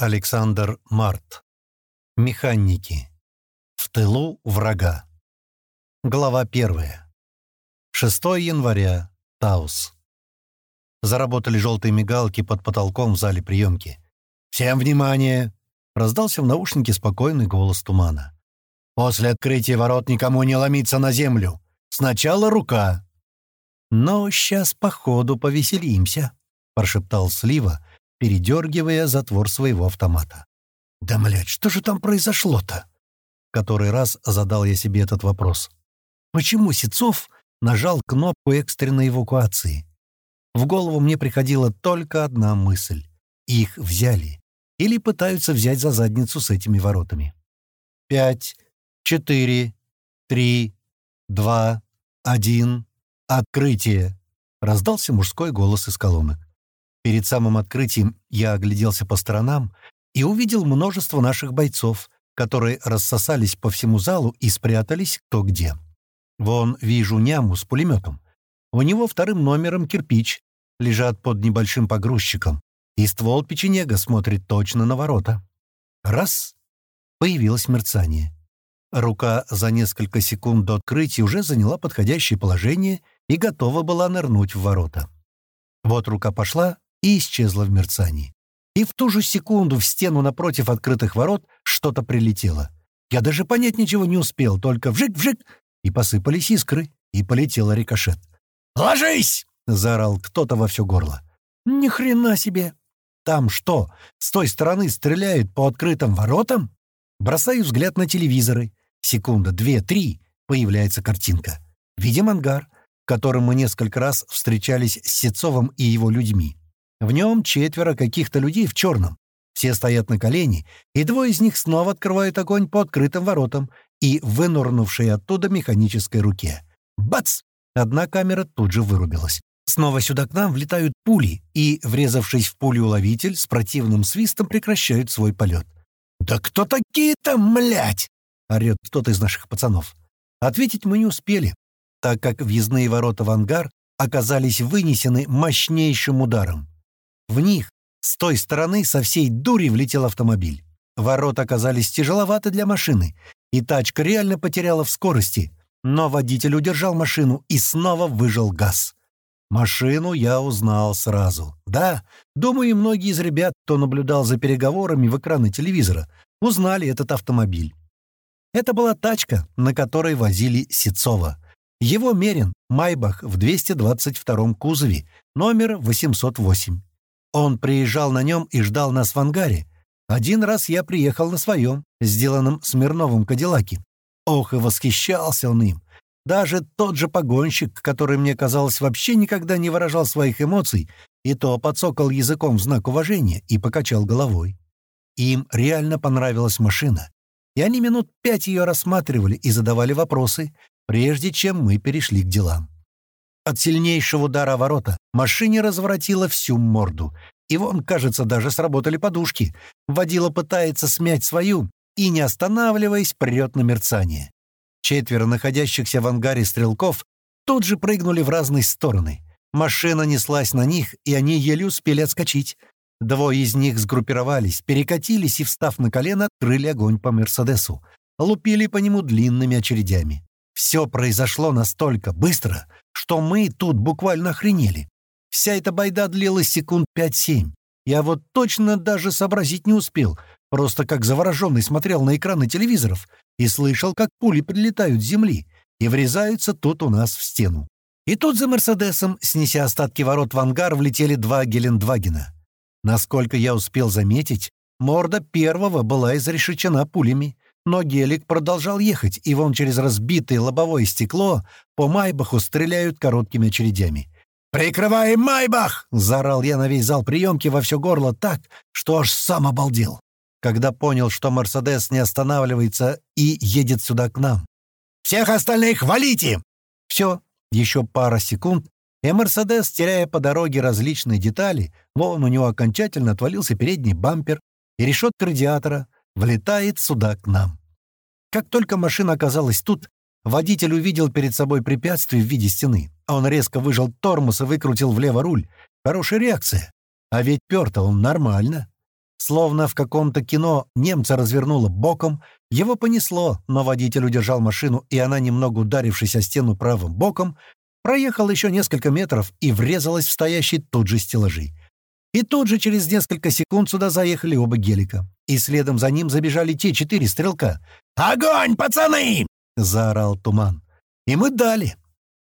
Александр Март. Механики. В тылу врага. Глава первая. 6 января. Таус. Заработали желтые мигалки под потолком в зале приемки. «Всем внимание!» — раздался в наушнике спокойный голос тумана. «После открытия ворот никому не ломиться на землю. Сначала рука». «Но сейчас, походу, повеселимся», — прошептал Слива, — передергивая затвор своего автомата. «Да, млядь, что же там произошло-то?» Который раз задал я себе этот вопрос. «Почему Сецов нажал кнопку экстренной эвакуации?» В голову мне приходила только одна мысль. Их взяли. Или пытаются взять за задницу с этими воротами. «Пять, четыре, три, два, один, открытие!» Раздался мужской голос из колонок. Перед самым открытием я огляделся по сторонам и увидел множество наших бойцов, которые рассосались по всему залу и спрятались кто где. Вон вижу няму с пулеметом. У него вторым номером кирпич, лежат под небольшим погрузчиком, и ствол печенега смотрит точно на ворота. Раз — появилось мерцание. Рука за несколько секунд до открытия уже заняла подходящее положение и готова была нырнуть в ворота. Вот рука пошла, и исчезла в мерцании. И в ту же секунду в стену напротив открытых ворот что-то прилетело. Я даже понять ничего не успел, только вжик-вжик, и посыпались искры, и полетел рикошет. «Ложись!» — заорал кто-то во все горло. «Ни хрена себе! Там что, с той стороны стреляют по открытым воротам?» Бросаю взгляд на телевизоры. Секунда, две, три. Появляется картинка. Видим ангар, в котором мы несколько раз встречались с Сецовым и его людьми. В нем четверо каких-то людей в черном. Все стоят на колени, и двое из них снова открывают огонь по открытым воротам и вынурнувшей оттуда механической руке. Бац! Одна камера тут же вырубилась. Снова сюда к нам влетают пули, и, врезавшись в пулеуловитель, с противным свистом прекращают свой полет. «Да кто такие-то, млять?» — орёт кто-то из наших пацанов. Ответить мы не успели, так как въездные ворота в ангар оказались вынесены мощнейшим ударом. В них с той стороны со всей дури влетел автомобиль. Ворота оказались тяжеловаты для машины, и тачка реально потеряла в скорости, но водитель удержал машину и снова выжал газ. Машину я узнал сразу. Да, думаю, многие из ребят, кто наблюдал за переговорами в экраны телевизора, узнали этот автомобиль. Это была тачка, на которой возили Сецова. Его Мерин, Майбах в 222 кузове, номер 808. Он приезжал на нем и ждал нас в ангаре. Один раз я приехал на своем, сделанном Смирновым Кадиллаке. Ох, и восхищался он им. Даже тот же погонщик, который, мне казалось, вообще никогда не выражал своих эмоций, и то подсокал языком в знак уважения и покачал головой. Им реально понравилась машина. И они минут пять ее рассматривали и задавали вопросы, прежде чем мы перешли к делам. От сильнейшего удара ворота машине разворотило всю морду. И вон, кажется, даже сработали подушки. Водила пытается смять свою и, не останавливаясь, прет на мерцание. Четверо находящихся в ангаре стрелков тут же прыгнули в разные стороны. Машина неслась на них, и они еле успели отскочить. Двое из них сгруппировались, перекатились и, встав на колено, открыли огонь по «Мерседесу». Лупили по нему длинными очередями. Все произошло настолько быстро, что мы тут буквально охренели. Вся эта байда длилась секунд пять-семь. Я вот точно даже сообразить не успел, просто как завороженный смотрел на экраны телевизоров и слышал, как пули прилетают с земли и врезаются тут у нас в стену. И тут за «Мерседесом», снеся остатки ворот в ангар, влетели два Гелендвагена. Насколько я успел заметить, морда первого была изрешечена пулями, но гелик продолжал ехать, и вон через разбитое лобовое стекло по Майбаху стреляют короткими очередями. «Прикрываем Майбах!» — заорал я на весь зал приемки во все горло так, что аж сам обалдел, когда понял, что «Мерседес» не останавливается и едет сюда к нам. «Всех остальных валите!» Все, еще пара секунд, и «Мерседес», теряя по дороге различные детали, вон у него окончательно отвалился передний бампер и решетка радиатора, влетает сюда к нам. Как только машина оказалась тут, водитель увидел перед собой препятствие в виде стены. Он резко выжал тормоз и выкрутил влево руль. Хорошая реакция. А ведь пёр он нормально. Словно в каком-то кино немца развернуло боком, его понесло, но водитель удержал машину, и она, немного ударившись о стену правым боком, проехала еще несколько метров и врезалась в стоящий тут же стеллажи. И тут же через несколько секунд сюда заехали оба гелика. И следом за ним забежали те четыре стрелка. «Огонь, пацаны!» — заорал Туман. И мы дали.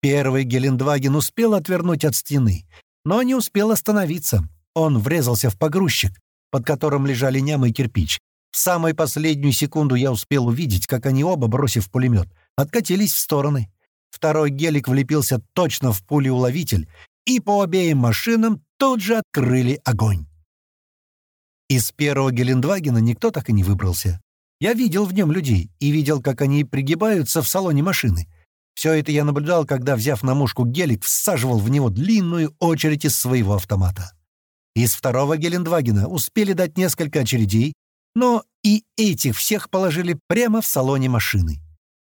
Первый Гелендваген успел отвернуть от стены, но не успел остановиться. Он врезался в погрузчик, под которым лежали нямы и кирпич. В самую последнюю секунду я успел увидеть, как они оба, бросив пулемет, откатились в стороны. Второй гелик влепился точно в пулеуловитель, и по обеим машинам тут же открыли огонь. Из первого Гелендвагена никто так и не выбрался. Я видел в нем людей и видел, как они пригибаются в салоне машины. Все это я наблюдал, когда, взяв на мушку гелик, всаживал в него длинную очередь из своего автомата. Из второго Гелендвагена успели дать несколько очередей, но и этих всех положили прямо в салоне машины.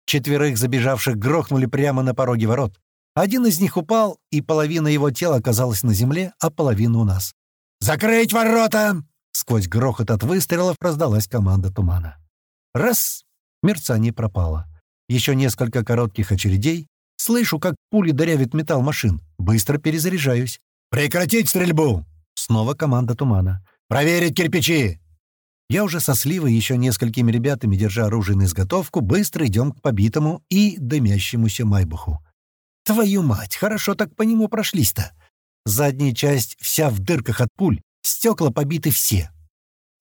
Четверых забежавших грохнули прямо на пороге ворот. Один из них упал, и половина его тела оказалась на земле, а половина у нас. «Закрыть ворота!» Сквозь грохот от выстрелов раздалась команда тумана. Раз! Мерцание пропало. Еще несколько коротких очередей. Слышу, как пули дырявит металл машин. Быстро перезаряжаюсь. «Прекратить стрельбу!» Снова команда тумана. «Проверить кирпичи!» Я уже со Сливой еще несколькими ребятами, держа оружие на изготовку, быстро идем к побитому и дымящемуся майбуху. Твою мать, хорошо так по нему прошлись-то. Задняя часть вся в дырках от пуль, стекла побиты все.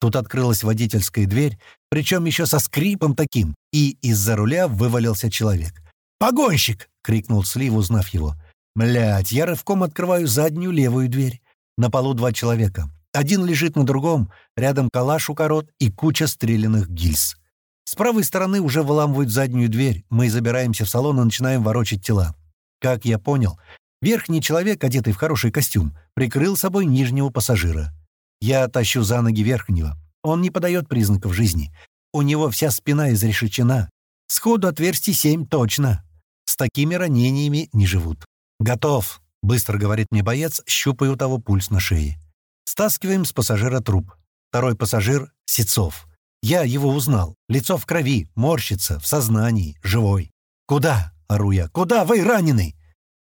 Тут открылась водительская дверь, причем еще со скрипом таким, и из-за руля вывалился человек. «Погонщик!» — крикнул Слив, узнав его. «Блядь, я рывком открываю заднюю левую дверь. На полу два человека. Один лежит на другом, рядом калаш у корот и куча стрелянных гильз. С правой стороны уже выламывают заднюю дверь. Мы забираемся в салон и начинаем ворочать тела. Как я понял, верхний человек, одетый в хороший костюм, прикрыл собой нижнего пассажира. Я тащу за ноги верхнего. Он не подает признаков жизни. У него вся спина изрешечена. Сходу отверстий семь точно. С такими ранениями не живут. «Готов», — быстро говорит мне боец, щупая у того пульс на шее. Стаскиваем с пассажира труп. Второй пассажир — Сецов. Я его узнал. Лицо в крови, морщится, в сознании, живой. «Куда?» — ору я. «Куда вы раненый?»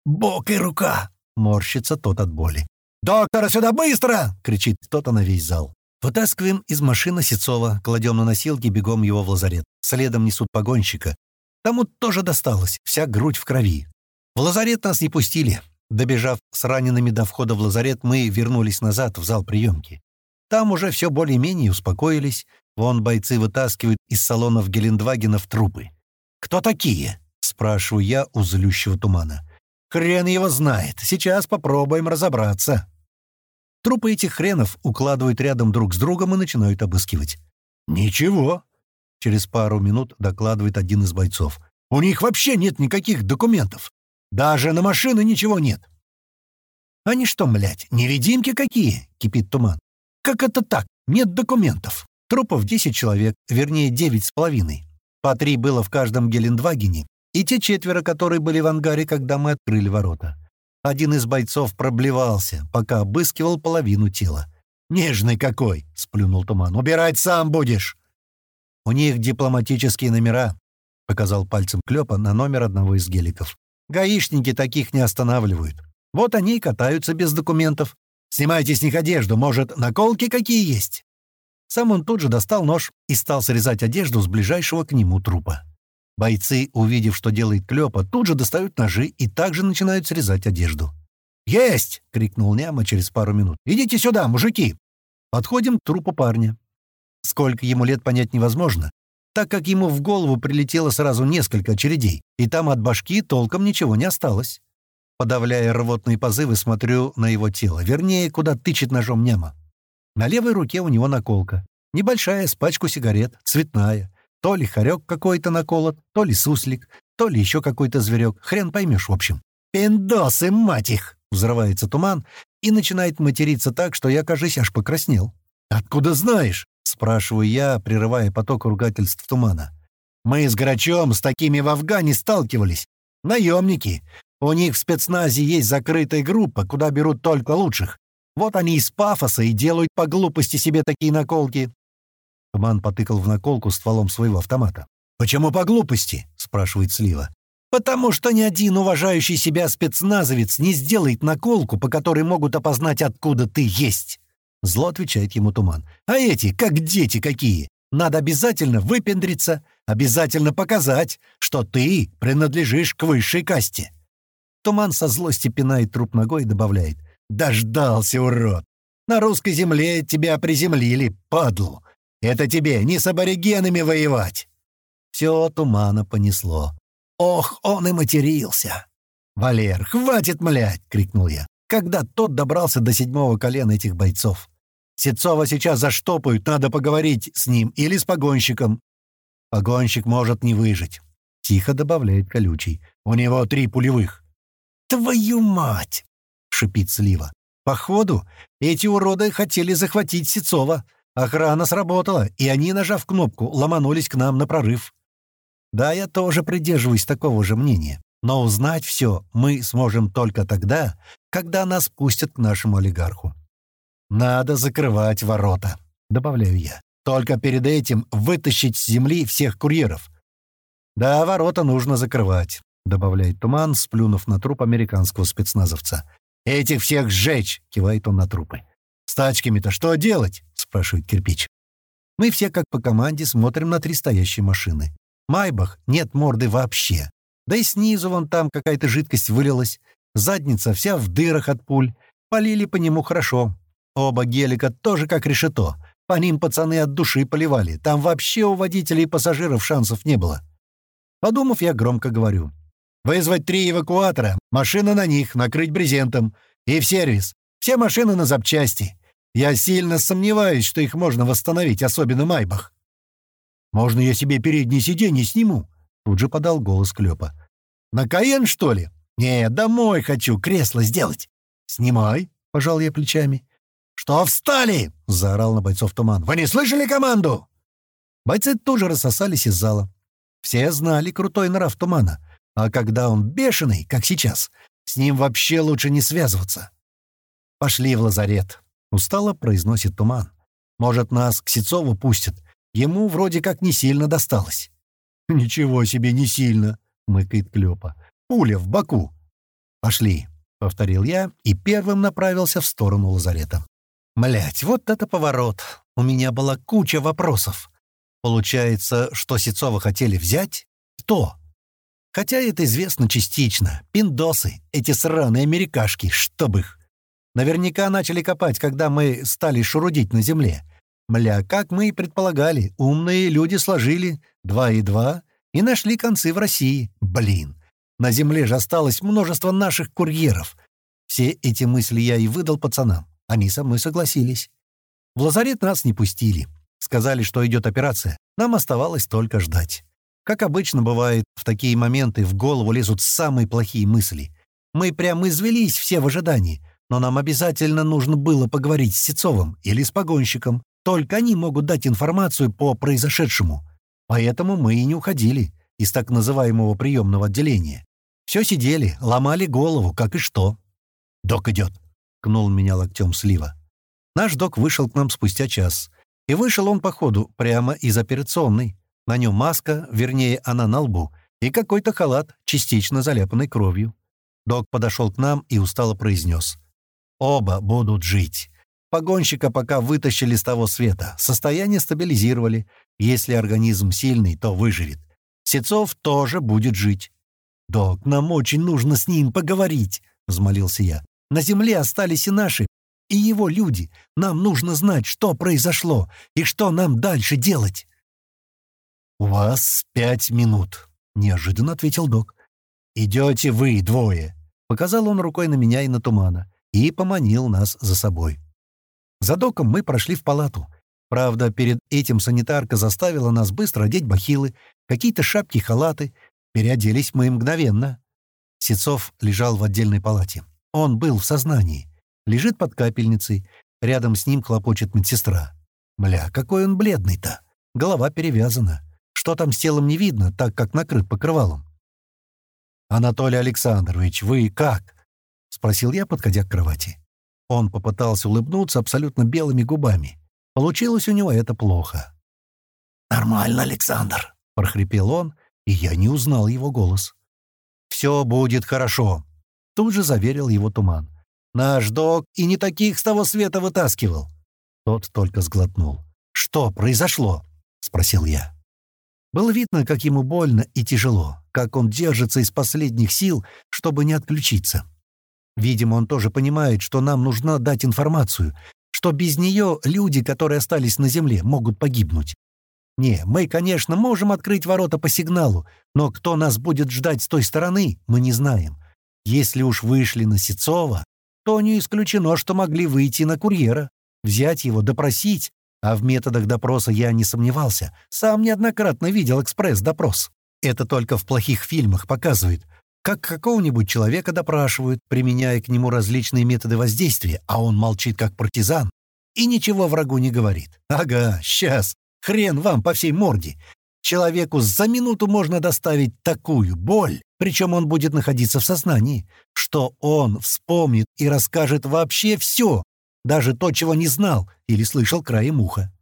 «Бок и рука!» — морщится тот от боли. «Доктора сюда быстро!» — кричит кто-то на весь зал. Вытаскиваем из машины Сецова, кладем на носилки, бегом его в лазарет. Следом несут погонщика. Тому тоже досталось, вся грудь в крови. В лазарет нас не пустили. Добежав с ранеными до входа в лазарет, мы вернулись назад в зал приемки. Там уже все более-менее успокоились. Вон бойцы вытаскивают из салонов Гелендвагенов трупы. «Кто такие?» — спрашиваю я у злющего тумана. «Хрен его знает. Сейчас попробуем разобраться». Трупы этих хренов укладывают рядом друг с другом и начинают обыскивать. «Ничего», — через пару минут докладывает один из бойцов. «У них вообще нет никаких документов. Даже на машины ничего нет. «Они что, млять, невидимки какие?» — кипит туман. «Как это так? Нет документов. Трупов 10 человек, вернее, девять с половиной. По три было в каждом Гелендвагене, и те четверо, которые были в ангаре, когда мы открыли ворота. Один из бойцов проблевался, пока обыскивал половину тела. «Нежный какой!» — сплюнул туман. «Убирать сам будешь!» «У них дипломатические номера», — показал пальцем Клёпа на номер одного из геликов. Гаишники таких не останавливают. Вот они и катаются без документов. Снимайте с них одежду, может, наколки какие есть?» Сам он тут же достал нож и стал срезать одежду с ближайшего к нему трупа. Бойцы, увидев, что делает Клёпа, тут же достают ножи и также начинают срезать одежду. «Есть!» — крикнул Няма через пару минут. «Идите сюда, мужики!» Подходим к трупу парня. Сколько ему лет понять невозможно, так как ему в голову прилетело сразу несколько очередей, и там от башки толком ничего не осталось. Подавляя рвотные позывы, смотрю на его тело, вернее, куда тычет ножом няма. На левой руке у него наколка. Небольшая, с пачку сигарет, цветная. То ли хорек какой-то наколот, то ли суслик, то ли еще какой-то зверек. Хрен поймешь, в общем. «Пиндосы, мать их!» Взрывается туман и начинает материться так, что я, кажись, аж покраснел. «Откуда знаешь?» Спрашиваю я, прерывая поток ругательств тумана. «Мы с Грачом с такими в Афгане сталкивались. Наемники. У них в спецназе есть закрытая группа, куда берут только лучших. Вот они из пафоса и делают по глупости себе такие наколки». Туман потыкал в наколку стволом своего автомата. «Почему по глупости?» — спрашивает Слива. «Потому что ни один уважающий себя спецназовец не сделает наколку, по которой могут опознать, откуда ты есть». Зло отвечает ему Туман. «А эти, как дети какие! Надо обязательно выпендриться, обязательно показать, что ты принадлежишь к высшей касте». Туман со злости пинает труп ногой и добавляет. «Дождался, урод! На русской земле тебя приземлили, падлу! Это тебе не с аборигенами воевать!» Все тумана понесло. Ох, он и матерился! «Валер, хватит млять!» — крикнул я когда тот добрался до седьмого колена этих бойцов. Сецова сейчас заштопают, надо поговорить с ним или с погонщиком. Погонщик может не выжить. Тихо добавляет колючий. У него три пулевых. «Твою мать!» — шипит Слива. «Походу, эти уроды хотели захватить Сецова. Охрана сработала, и они, нажав кнопку, ломанулись к нам на прорыв. Да, я тоже придерживаюсь такого же мнения. Но узнать все мы сможем только тогда, когда нас пустят к нашему олигарху. «Надо закрывать ворота», — добавляю я. «Только перед этим вытащить с земли всех курьеров». «Да, ворота нужно закрывать», — добавляет Туман, сплюнув на труп американского спецназовца. «Этих всех сжечь!» — кивает он на трупы. «С тачками-то что делать?» — спрашивает кирпич. Мы все, как по команде, смотрим на три стоящие машины. Майбах нет морды вообще. Да и снизу вон там какая-то жидкость вылилась. Задница вся в дырах от пуль. Полили по нему хорошо. Оба гелика тоже как решето. По ним пацаны от души поливали. Там вообще у водителей и пассажиров шансов не было. Подумав, я громко говорю. «Вызвать три эвакуатора, машина на них, накрыть брезентом. И в сервис. Все машины на запчасти. Я сильно сомневаюсь, что их можно восстановить, особенно Майбах». «Можно я себе переднее сиденье сниму?» Тут же подал голос Клёпа. «На Каен, что ли? Не, домой хочу кресло сделать». «Снимай», — пожал я плечами. «Что встали?» — заорал на бойцов туман. «Вы не слышали команду?» Бойцы тоже рассосались из зала. Все знали крутой нрав тумана. А когда он бешеный, как сейчас, с ним вообще лучше не связываться. «Пошли в лазарет», — устало произносит туман. «Может, нас к Сецову пустят. Ему вроде как не сильно досталось». «Ничего себе, не сильно!» — мыкает Клёпа. «Пуля в боку!» «Пошли!» — повторил я и первым направился в сторону лазарета. Млять, вот это поворот! У меня была куча вопросов. Получается, что Сецова хотели взять? Кто? Хотя это известно частично. Пиндосы, эти сраные америкашки, чтоб их. Наверняка начали копать, когда мы стали шурудить на земле. Мля, как мы и предполагали, умные люди сложили два и два и нашли концы в России. Блин, на земле же осталось множество наших курьеров. Все эти мысли я и выдал пацанам. Они со мной согласились. В лазарет нас не пустили. Сказали, что идет операция. Нам оставалось только ждать. Как обычно бывает, в такие моменты в голову лезут самые плохие мысли. Мы прям извелись все в ожидании, но нам обязательно нужно было поговорить с Сецовым или с погонщиком. Только они могут дать информацию по произошедшему. Поэтому мы и не уходили из так называемого приемного отделения. Все сидели, ломали голову, как и что. «Док идет», — кнул меня локтем слива. Наш док вышел к нам спустя час. И вышел он, походу, прямо из операционной. На нем маска, вернее, она на лбу, и какой-то халат, частично заляпанный кровью. Док подошел к нам и устало произнес. «Оба будут жить. Погонщика пока вытащили с того света, состояние стабилизировали. Если организм сильный, то выживет. Сецов тоже будет жить. «Док, нам очень нужно с ним поговорить», — взмолился я. «На земле остались и наши, и его люди. Нам нужно знать, что произошло и что нам дальше делать». «У вас пять минут», — неожиданно ответил док. «Идете вы двое», — показал он рукой на меня и на тумана, и поманил нас за собой. За доком мы прошли в палату. Правда, перед этим санитарка заставила нас быстро одеть бахилы, какие-то шапки, халаты. Переоделись мы мгновенно. Сецов лежал в отдельной палате. Он был в сознании. Лежит под капельницей. Рядом с ним хлопочет медсестра. Бля, какой он бледный-то. Голова перевязана. Что там с телом не видно, так как накрыт покрывалом. «Анатолий Александрович, вы как?» — спросил я, подходя к кровати. Он попытался улыбнуться абсолютно белыми губами. Получилось у него это плохо. «Нормально, Александр», — прохрипел он, и я не узнал его голос. «Все будет хорошо», — тут же заверил его туман. «Наш док и не таких с того света вытаскивал». Тот только сглотнул. «Что произошло?» — спросил я. Было видно, как ему больно и тяжело, как он держится из последних сил, чтобы не отключиться. Видимо, он тоже понимает, что нам нужно дать информацию, что без нее люди, которые остались на Земле, могут погибнуть. Не, мы, конечно, можем открыть ворота по сигналу, но кто нас будет ждать с той стороны, мы не знаем. Если уж вышли на Сецова, то не исключено, что могли выйти на курьера, взять его, допросить, а в методах допроса я не сомневался, сам неоднократно видел экспресс-допрос. Это только в плохих фильмах показывает, как какого-нибудь человека допрашивают, применяя к нему различные методы воздействия, а он молчит как партизан и ничего врагу не говорит. Ага, сейчас, хрен вам по всей морде. Человеку за минуту можно доставить такую боль, причем он будет находиться в сознании, что он вспомнит и расскажет вообще все, даже то, чего не знал или слышал краем уха.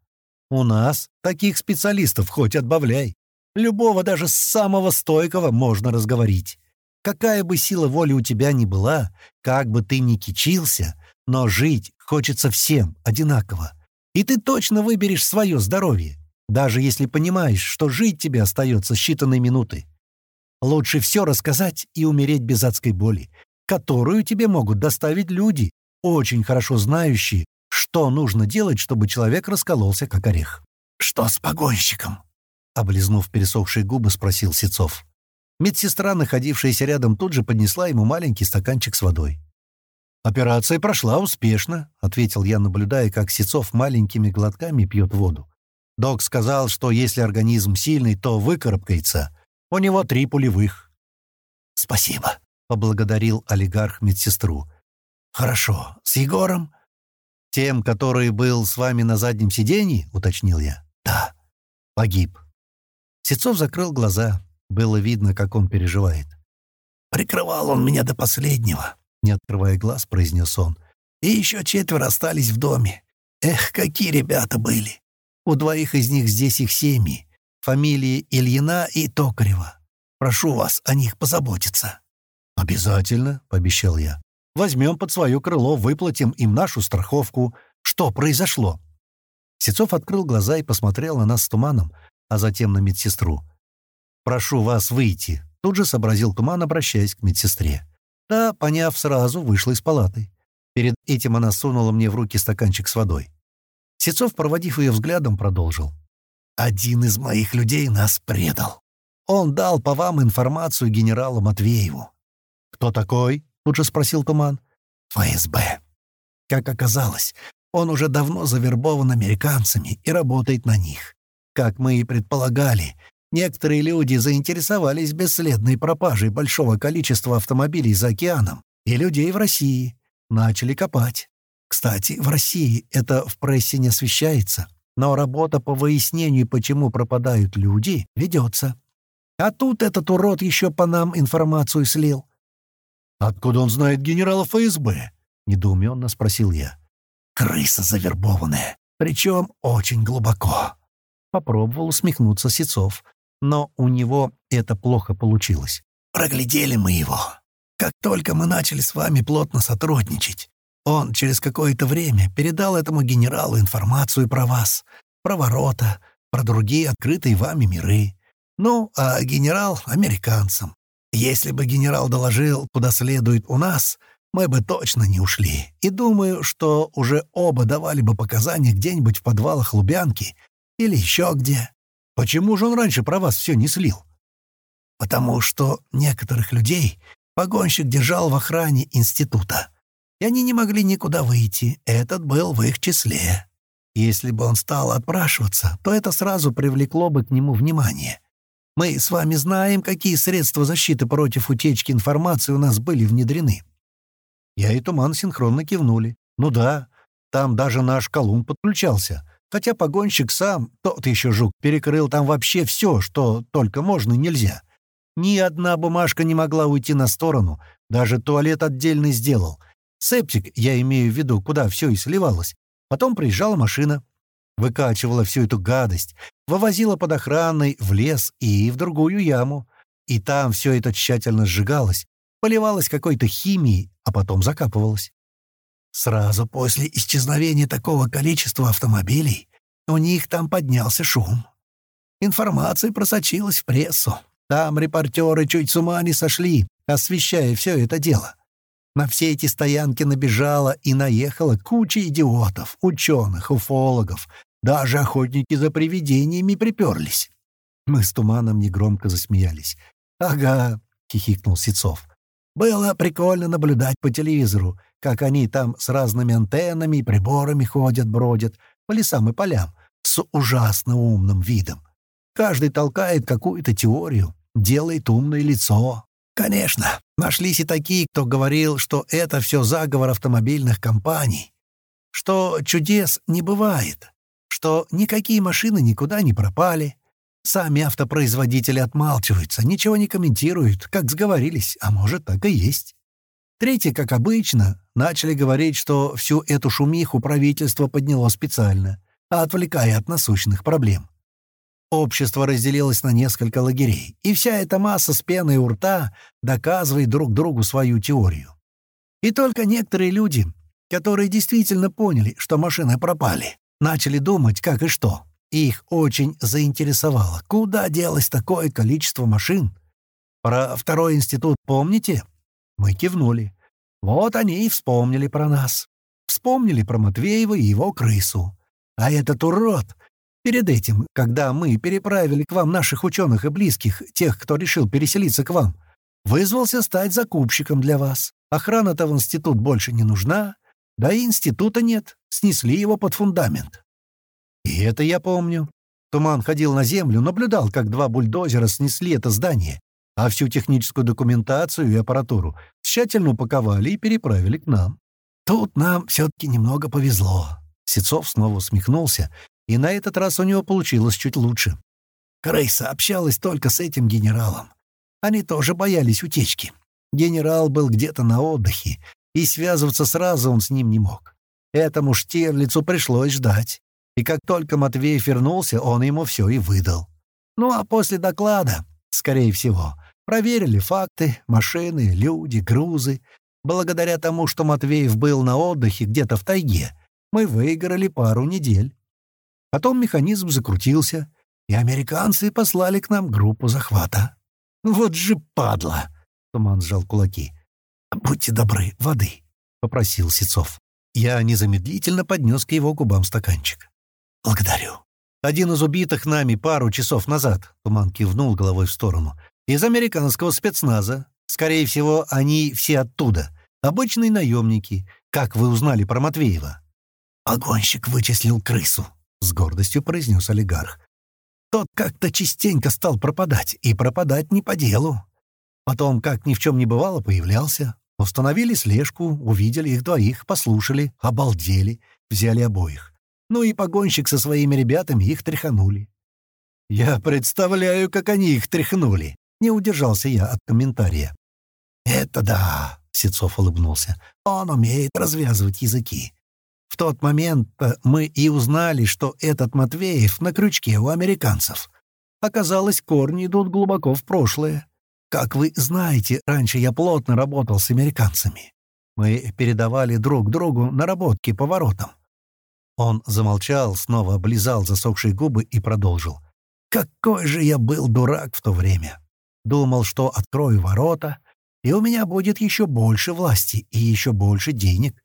У нас таких специалистов хоть отбавляй. Любого, даже самого стойкого, можно разговорить. Какая бы сила воли у тебя ни была, как бы ты ни кичился, но жить хочется всем одинаково. И ты точно выберешь свое здоровье, даже если понимаешь, что жить тебе остается считанные минуты. Лучше все рассказать и умереть без адской боли, которую тебе могут доставить люди, очень хорошо знающие, что нужно делать, чтобы человек раскололся, как орех. «Что с погонщиком?» Облизнув пересохшие губы, спросил Сецов. Медсестра, находившаяся рядом, тут же поднесла ему маленький стаканчик с водой. «Операция прошла успешно», — ответил я, наблюдая, как Сецов маленькими глотками пьет воду. Док сказал, что если организм сильный, то выкарабкается. У него три пулевых. «Спасибо», — поблагодарил олигарх медсестру. «Хорошо. С Егором?» «Тем, который был с вами на заднем сиденье?» — уточнил я. «Да». «Погиб». Сецов закрыл глаза. Было видно, как он переживает. «Прикрывал он меня до последнего», — не открывая глаз, произнес он. «И еще четверо остались в доме. Эх, какие ребята были! У двоих из них здесь их семьи. Фамилии Ильина и Токарева. Прошу вас о них позаботиться». «Обязательно», — пообещал я. «Возьмем под свое крыло, выплатим им нашу страховку. Что произошло?» Сецов открыл глаза и посмотрел на нас с туманом, а затем на медсестру. «Прошу вас выйти», — тут же сообразил Туман, обращаясь к медсестре. Да, поняв сразу, вышла из палаты. Перед этим она сунула мне в руки стаканчик с водой. Сецов, проводив ее взглядом, продолжил. «Один из моих людей нас предал. Он дал по вам информацию генералу Матвееву». «Кто такой?» — тут же спросил Туман. «ФСБ. Как оказалось, он уже давно завербован американцами и работает на них. Как мы и предполагали, Некоторые люди заинтересовались бесследной пропажей большого количества автомобилей за океаном и людей в России. Начали копать. Кстати, в России это в прессе не освещается, но работа по выяснению, почему пропадают люди, ведется. А тут этот урод еще по нам информацию слил. «Откуда он знает генерала ФСБ?» — недоуменно спросил я. «Крыса завербованная, причем очень глубоко». Попробовал усмехнуться Сецов, но у него это плохо получилось. «Проглядели мы его. Как только мы начали с вами плотно сотрудничать, он через какое-то время передал этому генералу информацию про вас, про ворота, про другие открытые вами миры. Ну, а генерал — американцам. Если бы генерал доложил, куда следует у нас, мы бы точно не ушли. И думаю, что уже оба давали бы показания где-нибудь в подвалах Лубянки или еще где. Почему же он раньше про вас все не слил? Потому что некоторых людей погонщик держал в охране института, и они не могли никуда выйти, этот был в их числе. Если бы он стал отпрашиваться, то это сразу привлекло бы к нему внимание. Мы с вами знаем, какие средства защиты против утечки информации у нас были внедрены. Я и Туман синхронно кивнули. Ну да, там даже наш Колумб подключался — Хотя погонщик сам, тот еще жук, перекрыл там вообще все, что только можно и нельзя. Ни одна бумажка не могла уйти на сторону, даже туалет отдельный сделал. Септик, я имею в виду, куда все и сливалось. Потом приезжала машина, выкачивала всю эту гадость, вывозила под охраной в лес и в другую яму. И там все это тщательно сжигалось, поливалось какой-то химией, а потом закапывалось. Сразу после исчезновения такого количества автомобилей у них там поднялся шум. Информация просочилась в прессу. Там репортеры чуть с ума не сошли, освещая все это дело. На все эти стоянки набежала и наехала куча идиотов, ученых, уфологов. Даже охотники за привидениями приперлись. Мы с Туманом негромко засмеялись. «Ага», — хихикнул Сицов. «Было прикольно наблюдать по телевизору, как они там с разными антеннами и приборами ходят, бродят по лесам и полям с ужасно умным видом. Каждый толкает какую-то теорию, делает умное лицо, Конечно, нашлись и такие, кто говорил, что это все заговор автомобильных компаний, что чудес не бывает, что никакие машины никуда не пропали. Сами автопроизводители отмалчиваются, ничего не комментируют, как сговорились, а может, так и есть. Третьи, как обычно, начали говорить, что всю эту шумиху правительство подняло специально, отвлекая от насущных проблем. Общество разделилось на несколько лагерей, и вся эта масса с пеной у рта доказывает друг другу свою теорию. И только некоторые люди, которые действительно поняли, что машины пропали, начали думать, как и что. их очень заинтересовало, куда делось такое количество машин. Про второй институт помните? Мы кивнули. Вот они и вспомнили про нас. Вспомнили про Матвеева и его крысу. А этот урод Перед этим, когда мы переправили к вам наших ученых и близких, тех, кто решил переселиться к вам, вызвался стать закупщиком для вас. Охрана-то в институт больше не нужна, да и института нет, снесли его под фундамент. И это я помню. Туман ходил на землю, наблюдал, как два бульдозера снесли это здание, а всю техническую документацию и аппаратуру тщательно упаковали и переправили к нам. Тут нам все-таки немного повезло. Сецов снова усмехнулся и на этот раз у него получилось чуть лучше. Крейса общалась только с этим генералом. Они тоже боялись утечки. Генерал был где-то на отдыхе, и связываться сразу он с ним не мог. Этому Штирлицу пришлось ждать. И как только Матвеев вернулся, он ему все и выдал. Ну а после доклада, скорее всего, проверили факты, машины, люди, грузы. Благодаря тому, что Матвеев был на отдыхе где-то в тайге, мы выиграли пару недель. Потом механизм закрутился, и американцы послали к нам группу захвата. «Вот же падла!» — Туман сжал кулаки. «Будьте добры, воды!» — попросил Сецов. Я незамедлительно поднес к его губам стаканчик. «Благодарю». «Один из убитых нами пару часов назад», — Туман кивнул головой в сторону, «из американского спецназа. Скорее всего, они все оттуда. Обычные наемники. Как вы узнали про Матвеева?» «Погонщик вычислил крысу», — с гордостью произнес олигарх. «Тот как-то частенько стал пропадать, и пропадать не по делу. Потом, как ни в чем не бывало, появлялся. Установили слежку, увидели их двоих, послушали, обалдели, взяли обоих. Ну и погонщик со своими ребятами их тряханули. «Я представляю, как они их тряхнули!» — не удержался я от комментария. «Это да!» — Сецов улыбнулся. «Он умеет развязывать языки. В тот момент мы и узнали, что этот Матвеев на крючке у американцев. Оказалось, корни идут глубоко в прошлое. Как вы знаете, раньше я плотно работал с американцами. Мы передавали друг другу наработки по воротам. Он замолчал, снова облизал засохшие губы и продолжил. «Какой же я был дурак в то время! Думал, что открою ворота, и у меня будет еще больше власти и еще больше денег.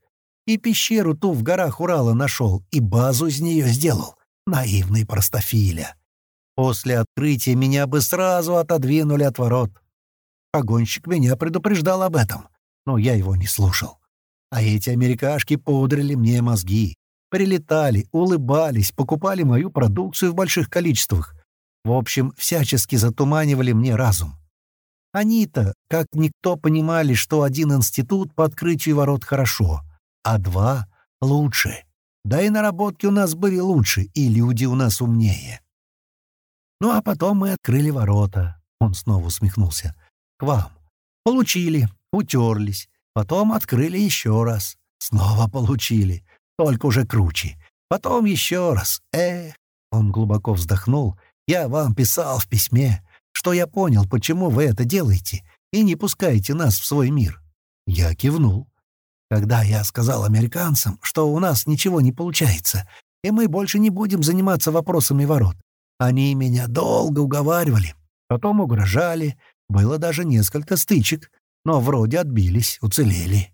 И пещеру ту в горах Урала нашел, и базу из нее сделал. Наивный простофиля. После открытия меня бы сразу отодвинули от ворот. Погонщик меня предупреждал об этом, но я его не слушал. А эти америкашки пудрили мне мозги. Прилетали, улыбались, покупали мою продукцию в больших количествах. В общем, всячески затуманивали мне разум. Они-то, как никто, понимали, что один институт по открытию ворот хорошо — а два — лучше. Да и наработки у нас были лучше, и люди у нас умнее. Ну а потом мы открыли ворота. Он снова усмехнулся. К вам. Получили, утерлись. Потом открыли еще раз. Снова получили. Только уже круче. Потом еще раз. Эх, он глубоко вздохнул. Я вам писал в письме, что я понял, почему вы это делаете и не пускаете нас в свой мир. Я кивнул. Когда я сказал американцам, что у нас ничего не получается, и мы больше не будем заниматься вопросами ворот, они меня долго уговаривали, потом угрожали, было даже несколько стычек, но вроде отбились, уцелели.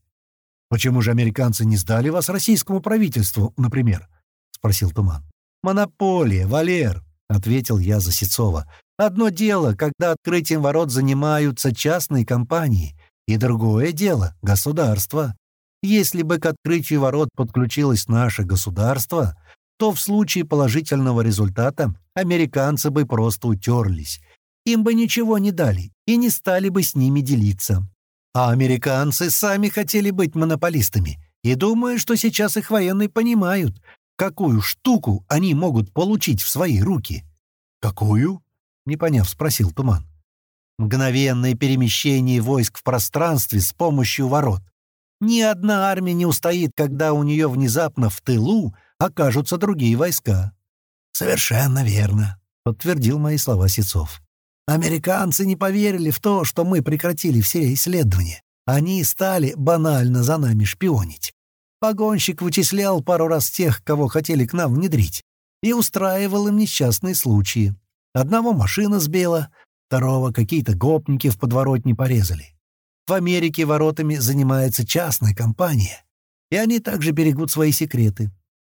«Почему же американцы не сдали вас российскому правительству, например?» — спросил Туман. «Монополия, Валер», — ответил я за Сецова. «Одно дело, когда открытием ворот занимаются частные компании, и другое дело — государство. Если бы к открытию ворот подключилось наше государство, то в случае положительного результата американцы бы просто утерлись. Им бы ничего не дали и не стали бы с ними делиться. А американцы сами хотели быть монополистами. И думаю, что сейчас их военные понимают, какую штуку они могут получить в свои руки. «Какую?» — не поняв, спросил Туман. «Мгновенное перемещение войск в пространстве с помощью ворот. Ни одна армия не устоит, когда у нее внезапно в тылу окажутся другие войска». «Совершенно верно», — подтвердил мои слова Сецов. «Американцы не поверили в то, что мы прекратили все исследования. Они стали банально за нами шпионить. Погонщик вычислял пару раз тех, кого хотели к нам внедрить, и устраивал им несчастные случаи. Одного машина сбила, второго какие-то гопники в подворотне порезали. В Америке воротами занимается частная компания, и они также берегут свои секреты.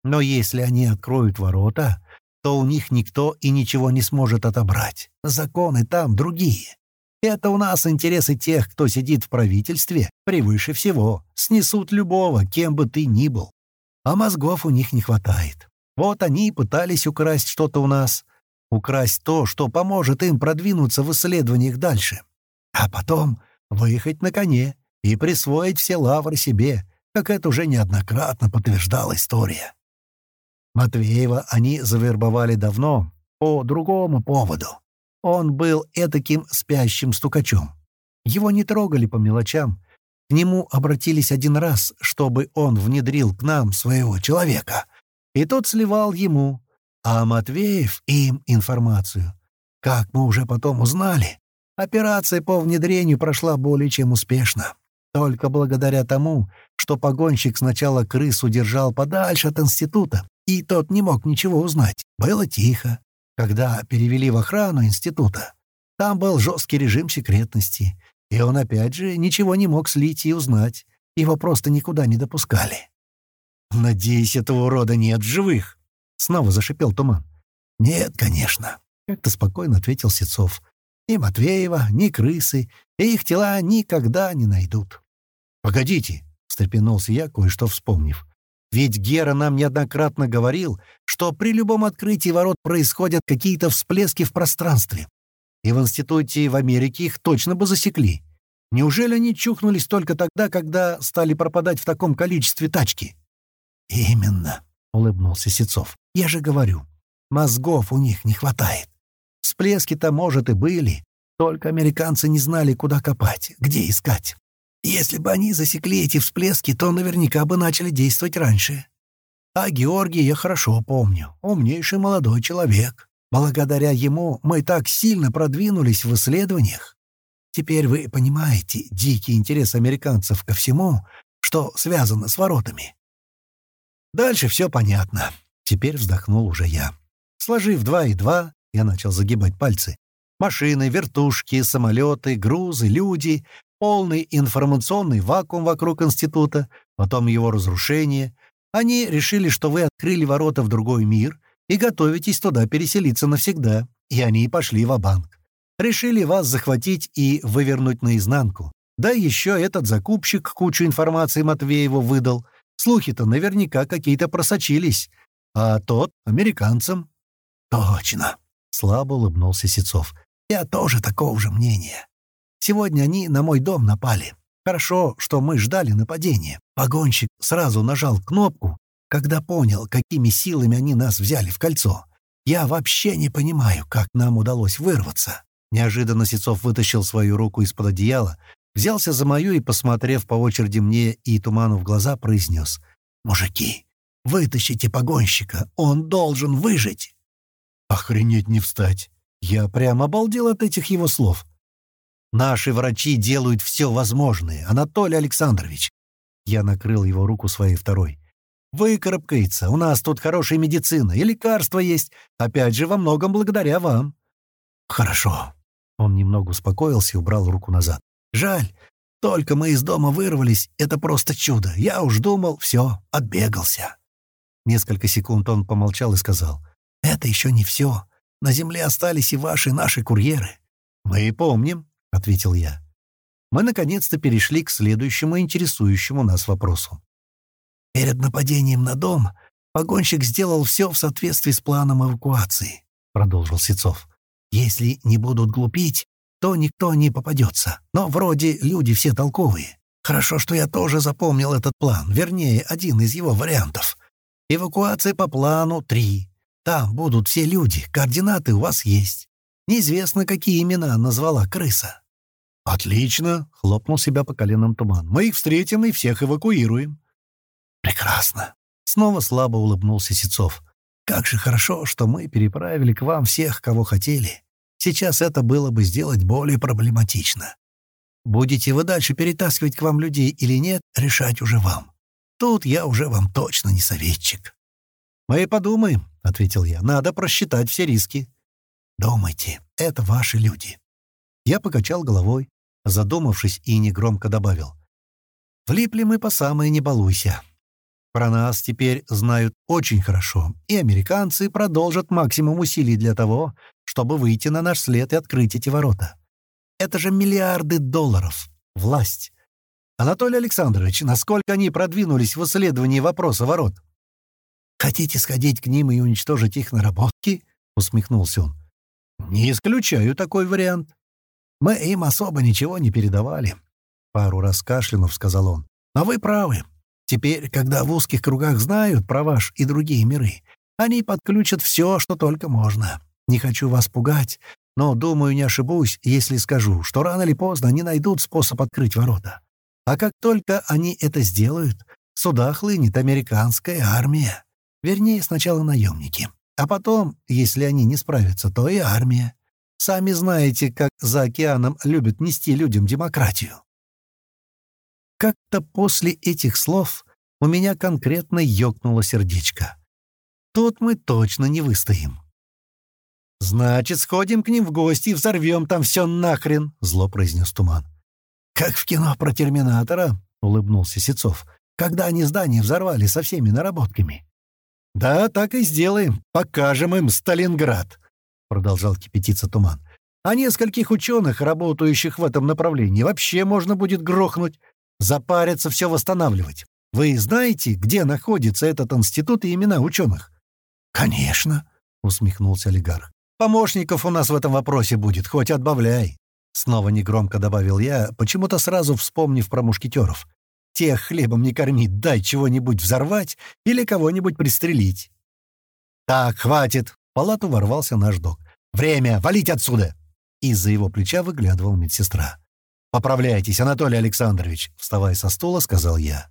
Но если они откроют ворота, то у них никто и ничего не сможет отобрать. Законы там другие. Это у нас интересы тех, кто сидит в правительстве, превыше всего. Снесут любого, кем бы ты ни был. А мозгов у них не хватает. Вот они и пытались украсть что-то у нас. Украсть то, что поможет им продвинуться в исследованиях дальше. А потом выехать на коне и присвоить все лавры себе, как это уже неоднократно подтверждала история. Матвеева они завербовали давно, по другому поводу. Он был этаким спящим стукачом. Его не трогали по мелочам. К нему обратились один раз, чтобы он внедрил к нам своего человека. И тот сливал ему, а Матвеев им информацию. Как мы уже потом узнали, операция по внедрению прошла более чем успешно. Только благодаря тому, что погонщик сначала крысу держал подальше от института, и тот не мог ничего узнать. Было тихо. Когда перевели в охрану института, там был жесткий режим секретности, и он опять же ничего не мог слить и узнать. Его просто никуда не допускали. «Надеюсь, этого урода нет в живых», — снова зашипел Туман. «Нет, конечно», — как-то спокойно ответил Сецов. «Ни Матвеева, ни крысы, и их тела никогда не найдут». «Погодите», — встрепенулся я, кое-что вспомнив. Ведь Гера нам неоднократно говорил, что при любом открытии ворот происходят какие-то всплески в пространстве. И в институте в Америке их точно бы засекли. Неужели они чухнулись только тогда, когда стали пропадать в таком количестве тачки? «Именно», — улыбнулся Сецов. «Я же говорю, мозгов у них не хватает. Всплески-то, может, и были, только американцы не знали, куда копать, где искать. Если бы они засекли эти всплески, то наверняка бы начали действовать раньше. А Георгий я хорошо помню. Умнейший молодой человек. Благодаря ему мы так сильно продвинулись в исследованиях. Теперь вы понимаете дикий интерес американцев ко всему, что связано с воротами. Дальше все понятно. Теперь вздохнул уже я. Сложив два и два, я начал загибать пальцы. Машины, вертушки, самолеты, грузы, люди, полный информационный вакуум вокруг института, потом его разрушение. Они решили, что вы открыли ворота в другой мир и готовитесь туда переселиться навсегда, и они пошли в банк Решили вас захватить и вывернуть наизнанку. Да еще этот закупщик кучу информации Матвееву выдал. Слухи-то наверняка какие-то просочились. А тот — американцам. «Точно!» — слабо улыбнулся Сецов. «Я тоже такого же мнения. Сегодня они на мой дом напали. Хорошо, что мы ждали нападения. Погонщик сразу нажал кнопку, когда понял, какими силами они нас взяли в кольцо. Я вообще не понимаю, как нам удалось вырваться. Неожиданно Сецов вытащил свою руку из-под одеяла, взялся за мою и, посмотрев по очереди мне и Туману в глаза, произнес. «Мужики, вытащите погонщика, он должен выжить!» Охренеть не встать! Я прямо обалдел от этих его слов. Наши врачи делают все возможное, Анатолий Александрович. Я накрыл его руку своей второй. Выкарабкается. У нас тут хорошая медицина и лекарства есть. Опять же, во многом благодаря вам. Хорошо. Он немного успокоился и убрал руку назад. Жаль. Только мы из дома вырвались. Это просто чудо. Я уж думал, все, отбегался. Несколько секунд он помолчал и сказал. Это еще не все. На земле остались и ваши, наши курьеры. Мы помним. — ответил я. Мы наконец-то перешли к следующему интересующему нас вопросу. «Перед нападением на дом погонщик сделал все в соответствии с планом эвакуации», — продолжил Сецов. «Если не будут глупить, то никто не попадется. Но вроде люди все толковые. Хорошо, что я тоже запомнил этот план, вернее, один из его вариантов. Эвакуация по плану 3. Там будут все люди, координаты у вас есть. Неизвестно, какие имена назвала крыса. «Отлично!» — хлопнул себя по коленам туман. «Мы их встретим и всех эвакуируем». «Прекрасно!» — снова слабо улыбнулся Сецов. «Как же хорошо, что мы переправили к вам всех, кого хотели. Сейчас это было бы сделать более проблематично. Будете вы дальше перетаскивать к вам людей или нет, решать уже вам. Тут я уже вам точно не советчик». «Мы подумаем», — ответил я. «Надо просчитать все риски». Думайте, это ваши люди». Я покачал головой, задумавшись и негромко добавил. «Влипли мы по самое не балуйся. Про нас теперь знают очень хорошо, и американцы продолжат максимум усилий для того, чтобы выйти на наш след и открыть эти ворота. Это же миллиарды долларов. Власть. Анатолий Александрович, насколько они продвинулись в исследовании вопроса ворот?» «Хотите сходить к ним и уничтожить их наработки?» — усмехнулся он. «Не исключаю такой вариант. Мы им особо ничего не передавали». Пару раз кашлянув, сказал он. «Но вы правы. Теперь, когда в узких кругах знают про ваш и другие миры, они подключат все, что только можно. Не хочу вас пугать, но, думаю, не ошибусь, если скажу, что рано или поздно они найдут способ открыть ворота. А как только они это сделают, сюда хлынет американская армия. Вернее, сначала наемники. А потом, если они не справятся, то и армия. Сами знаете, как за океаном любят нести людям демократию. Как-то после этих слов у меня конкретно ёкнуло сердечко. Тут мы точно не выстоим. «Значит, сходим к ним в гости и взорвем там все нахрен», — зло произнес Туман. «Как в кино про Терминатора», — улыбнулся Сецов, «когда они здание взорвали со всеми наработками». «Да, так и сделаем. Покажем им Сталинград», — продолжал кипятиться туман. «А нескольких ученых, работающих в этом направлении, вообще можно будет грохнуть, запариться все восстанавливать. Вы знаете, где находится этот институт и имена ученых?» «Конечно», — усмехнулся олигарх. «Помощников у нас в этом вопросе будет, хоть отбавляй». Снова негромко добавил я, почему-то сразу вспомнив про мушкетеров. Тех хлебом не кормить, дай чего-нибудь взорвать или кого-нибудь пристрелить. «Так, хватит!» — в палату ворвался наш док. «Время! Валить отсюда!» Из-за его плеча выглядывала медсестра. «Поправляйтесь, Анатолий Александрович!» — вставая со стула, сказал я.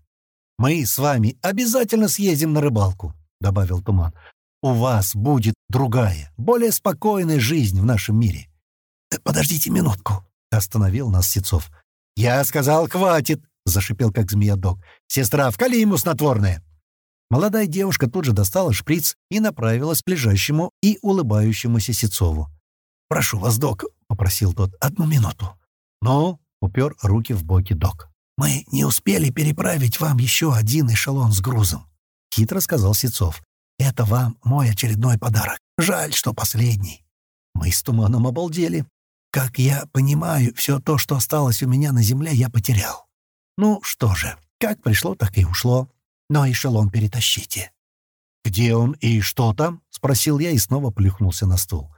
«Мы с вами обязательно съездим на рыбалку», — добавил Туман. «У вас будет другая, более спокойная жизнь в нашем мире». «Подождите минутку», — остановил нас Сецов. «Я сказал, хватит!» — зашипел, как змея-дог. «Сестра, вкали ему снотворное!» Молодая девушка тут же достала шприц и направилась к лежащему и улыбающемуся Сецову. «Прошу вас, док», — попросил тот, — «одну минуту». «Ну?» — упер руки в боки док. «Мы не успели переправить вам еще один эшелон с грузом», — хитро сказал Сецов. «Это вам мой очередной подарок. Жаль, что последний». Мы с туманом обалдели. «Как я понимаю, все то, что осталось у меня на земле, я потерял. Ну что же, как пришло, так и ушло. Но эшелон перетащите». «Где он и что там?» — спросил я и снова плюхнулся на стул.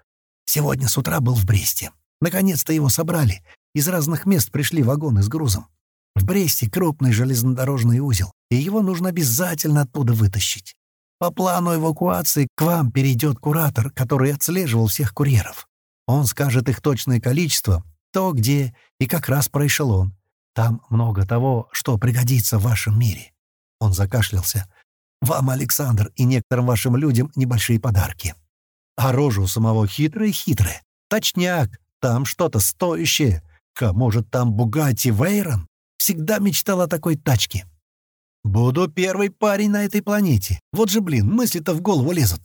«Сегодня с утра был в Бресте. Наконец-то его собрали. Из разных мест пришли вагоны с грузом. В Бресте крупный железнодорожный узел, и его нужно обязательно оттуда вытащить. По плану эвакуации к вам перейдет куратор, который отслеживал всех курьеров. Он скажет их точное количество, то, где и как раз про эшелон. Там много того, что пригодится в вашем мире». Он закашлялся. «Вам, Александр, и некоторым вашим людям небольшие подарки». А рожа у самого хитрая-хитрая. Точняк, там что-то стоящее. Ка, может, там Бугатти Вейрон? Всегда мечтал о такой тачке. Буду первый парень на этой планете. Вот же, блин, мысли-то в голову лезут.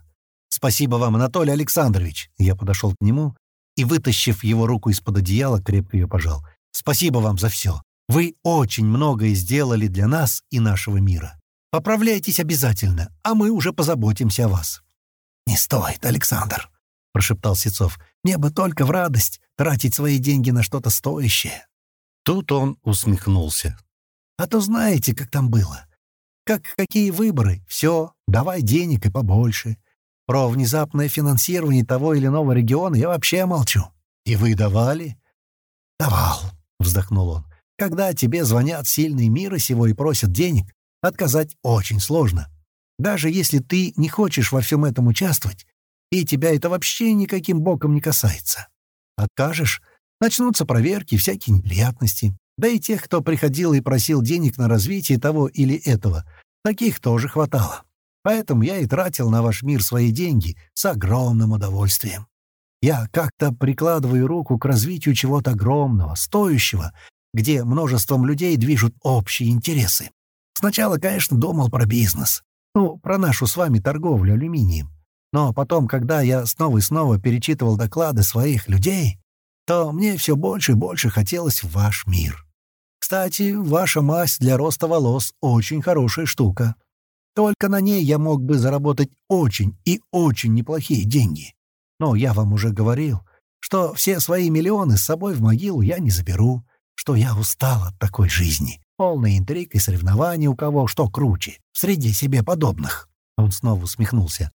Спасибо вам, Анатолий Александрович. Я подошел к нему и, вытащив его руку из-под одеяла, крепко ее пожал. Спасибо вам за все. Вы очень многое сделали для нас и нашего мира. Поправляйтесь обязательно, а мы уже позаботимся о вас». «Не стоит, Александр», — прошептал Сецов. «Мне бы только в радость тратить свои деньги на что-то стоящее». Тут он усмехнулся. «А то знаете, как там было. Как какие выборы. Все, давай денег и побольше. Про внезапное финансирование того или иного региона я вообще молчу. И вы давали?» «Давал», — вздохнул он. Когда тебе звонят сильные мира сего и просят денег, отказать очень сложно. Даже если ты не хочешь во всем этом участвовать, и тебя это вообще никаким боком не касается. Откажешь — начнутся проверки, всякие неприятности. Да и тех, кто приходил и просил денег на развитие того или этого, таких тоже хватало. Поэтому я и тратил на ваш мир свои деньги с огромным удовольствием. Я как-то прикладываю руку к развитию чего-то огромного, стоящего где множеством людей движут общие интересы. Сначала, конечно, думал про бизнес. Ну, про нашу с вами торговлю алюминием. Но потом, когда я снова и снова перечитывал доклады своих людей, то мне все больше и больше хотелось в ваш мир. Кстати, ваша мазь для роста волос — очень хорошая штука. Только на ней я мог бы заработать очень и очень неплохие деньги. Но я вам уже говорил, что все свои миллионы с собой в могилу я не заберу, что я устал от такой жизни, полной интриг и соревнований у кого что круче, среди себе подобных». Он снова усмехнулся.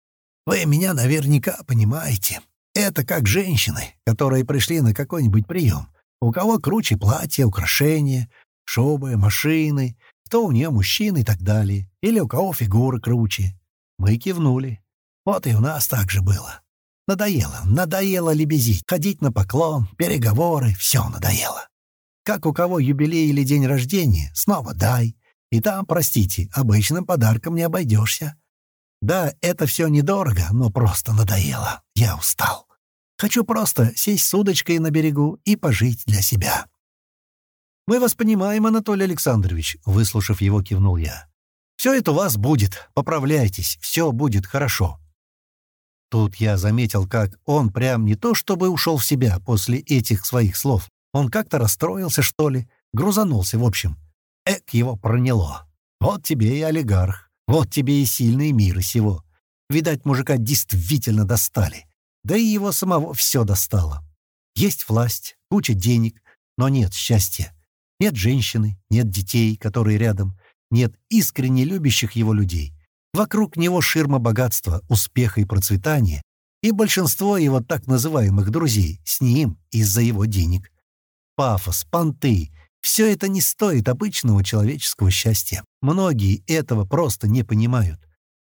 «Вы меня наверняка понимаете. Это как женщины, которые пришли на какой-нибудь прием. У кого круче платья, украшения, шубы, машины, кто у нее мужчина и так далее, или у кого фигура круче. Мы кивнули. Вот и у нас так же было. Надоело, надоело лебезить, ходить на поклон, переговоры, все надоело. Как у кого юбилей или день рождения, снова дай. И там, простите, обычным подарком не обойдешься. Да, это все недорого, но просто надоело. Я устал. Хочу просто сесть с удочкой на берегу и пожить для себя. «Мы вас понимаем, Анатолий Александрович», — выслушав его, кивнул я. «Все это у вас будет. Поправляйтесь. Все будет хорошо». Тут я заметил, как он прям не то чтобы ушел в себя после этих своих слов, он как-то расстроился, что ли, грузанулся, в общем. Эк, его проняло. Вот тебе и олигарх, вот тебе и сильные миры сего. Видать, мужика действительно достали. Да и его самого все достало. Есть власть, куча денег, но нет счастья. Нет женщины, нет детей, которые рядом, нет искренне любящих его людей. Вокруг него ширма богатства, успеха и процветания, и большинство его так называемых друзей с ним из-за его денег пафос, понты — все это не стоит обычного человеческого счастья. Многие этого просто не понимают.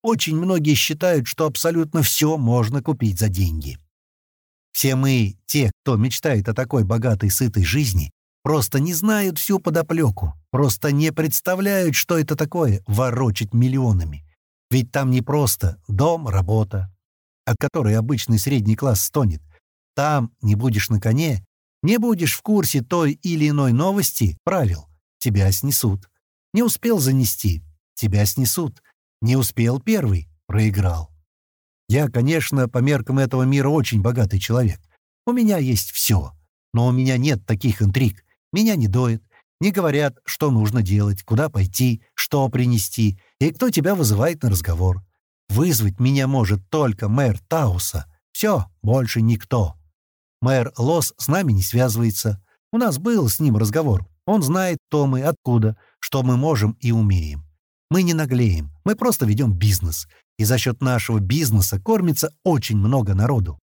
Очень многие считают, что абсолютно все можно купить за деньги. Все мы, те, кто мечтает о такой богатой, сытой жизни, просто не знают всю подоплеку, просто не представляют, что это такое — ворочать миллионами. Ведь там не просто дом, работа, от которой обычный средний класс стонет. Там не будешь на коне, не будешь в курсе той или иной новости, правил, тебя снесут. Не успел занести, тебя снесут. Не успел первый, проиграл. Я, конечно, по меркам этого мира очень богатый человек. У меня есть все. Но у меня нет таких интриг. Меня не доят. Не говорят, что нужно делать, куда пойти, что принести и кто тебя вызывает на разговор. Вызвать меня может только мэр Тауса. Все, больше никто. Мэр Лос с нами не связывается. У нас был с ним разговор. Он знает, кто мы, откуда, что мы можем и умеем. Мы не наглеем, мы просто ведем бизнес. И за счет нашего бизнеса кормится очень много народу.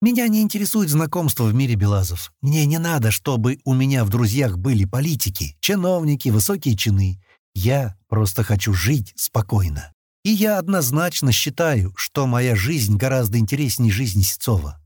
Меня не интересует знакомство в мире Белазов. Мне не надо, чтобы у меня в друзьях были политики, чиновники, высокие чины. Я просто хочу жить спокойно. И я однозначно считаю, что моя жизнь гораздо интереснее жизни Сецова.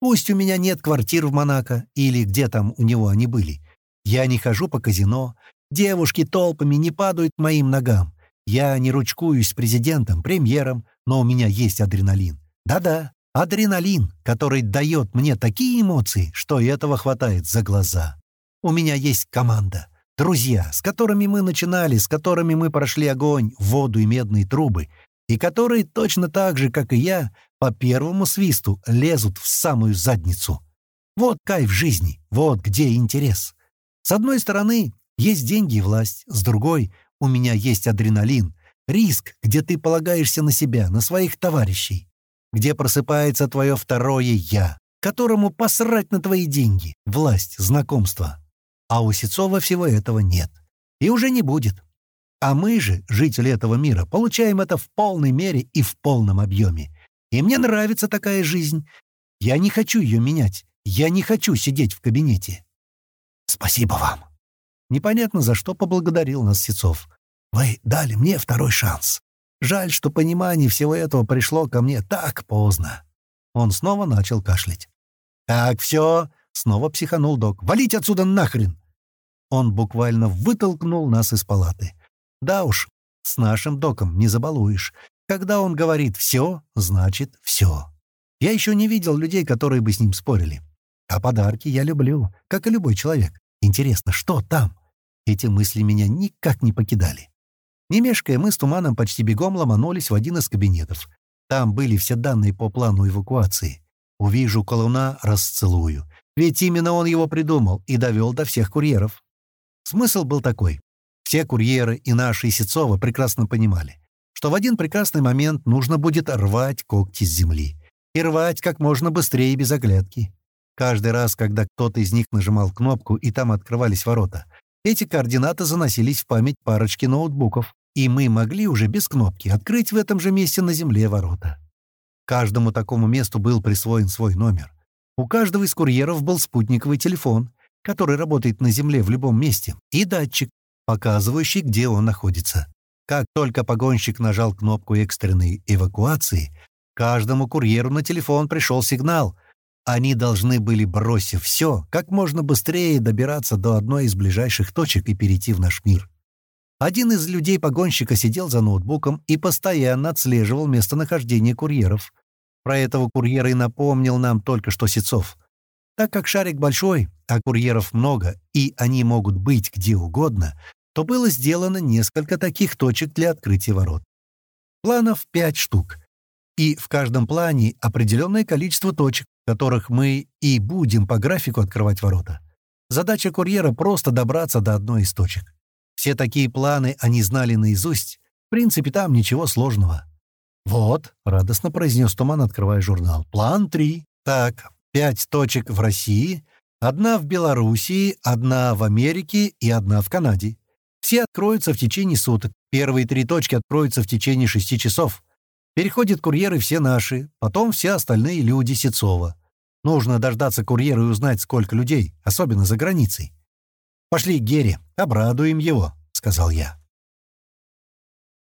Пусть у меня нет квартир в Монако или где там у него они были. Я не хожу по казино, девушки толпами не падают моим ногам. Я не ручкуюсь с президентом, премьером, но у меня есть адреналин. Да-да, адреналин, который дает мне такие эмоции, что этого хватает за глаза. У меня есть команда, друзья, с которыми мы начинали, с которыми мы прошли огонь, воду и медные трубы, и которые точно так же, как и я, по первому свисту лезут в самую задницу. Вот кайф жизни, вот где интерес. С одной стороны, есть деньги и власть, с другой — у меня есть адреналин, риск, где ты полагаешься на себя, на своих товарищей, где просыпается твое второе «я», которому посрать на твои деньги, власть, знакомство. А у Сецова всего этого нет. И уже не будет. А мы же, жители этого мира, получаем это в полной мере и в полном объеме. И мне нравится такая жизнь. Я не хочу ее менять. Я не хочу сидеть в кабинете. Спасибо вам. Непонятно за что поблагодарил нас Сецов. Вы дали мне второй шанс. Жаль, что понимание всего этого пришло ко мне так поздно. Он снова начал кашлять. «Так, все!» — снова психанул док. «Валить отсюда нахрен!» Он буквально вытолкнул нас из палаты. Да уж, с нашим доком не забалуешь. Когда он говорит «все», значит «все». Я еще не видел людей, которые бы с ним спорили. А подарки я люблю, как и любой человек. Интересно, что там? Эти мысли меня никак не покидали. Не мешкая, мы с Туманом почти бегом ломанулись в один из кабинетов. Там были все данные по плану эвакуации. Увижу колуна — расцелую. Ведь именно он его придумал и довел до всех курьеров. Смысл был такой. Все курьеры и наши Сецова прекрасно понимали, что в один прекрасный момент нужно будет рвать когти с земли. И рвать как можно быстрее и без оглядки. Каждый раз, когда кто-то из них нажимал кнопку и там открывались ворота, эти координаты заносились в память парочки ноутбуков, и мы могли уже без кнопки открыть в этом же месте на земле ворота. Каждому такому месту был присвоен свой номер. У каждого из курьеров был спутниковый телефон, который работает на земле в любом месте, и датчик, показывающий, где он находится. Как только погонщик нажал кнопку экстренной эвакуации, каждому курьеру на телефон пришел сигнал — они должны были, бросив все, как можно быстрее добираться до одной из ближайших точек и перейти в наш мир. Один из людей-погонщика сидел за ноутбуком и постоянно отслеживал местонахождение курьеров. Про этого курьера и напомнил нам только что Сецов. Так как шарик большой, а курьеров много, и они могут быть где угодно, то было сделано несколько таких точек для открытия ворот. Планов пять штук. И в каждом плане определенное количество точек, которых мы и будем по графику открывать ворота. Задача курьера — просто добраться до одной из точек. Все такие планы они знали наизусть. В принципе, там ничего сложного. «Вот», — радостно произнес Туман, открывая журнал. «План 3. Так, пять точек в России, одна в Белоруссии, одна в Америке и одна в Канаде. Все откроются в течение суток. Первые три точки откроются в течение шести часов. Переходят курьеры все наши, потом все остальные люди Сецова. Нужно дождаться курьера и узнать, сколько людей, особенно за границей. «Пошли к Гере, обрадуем его», — сказал я.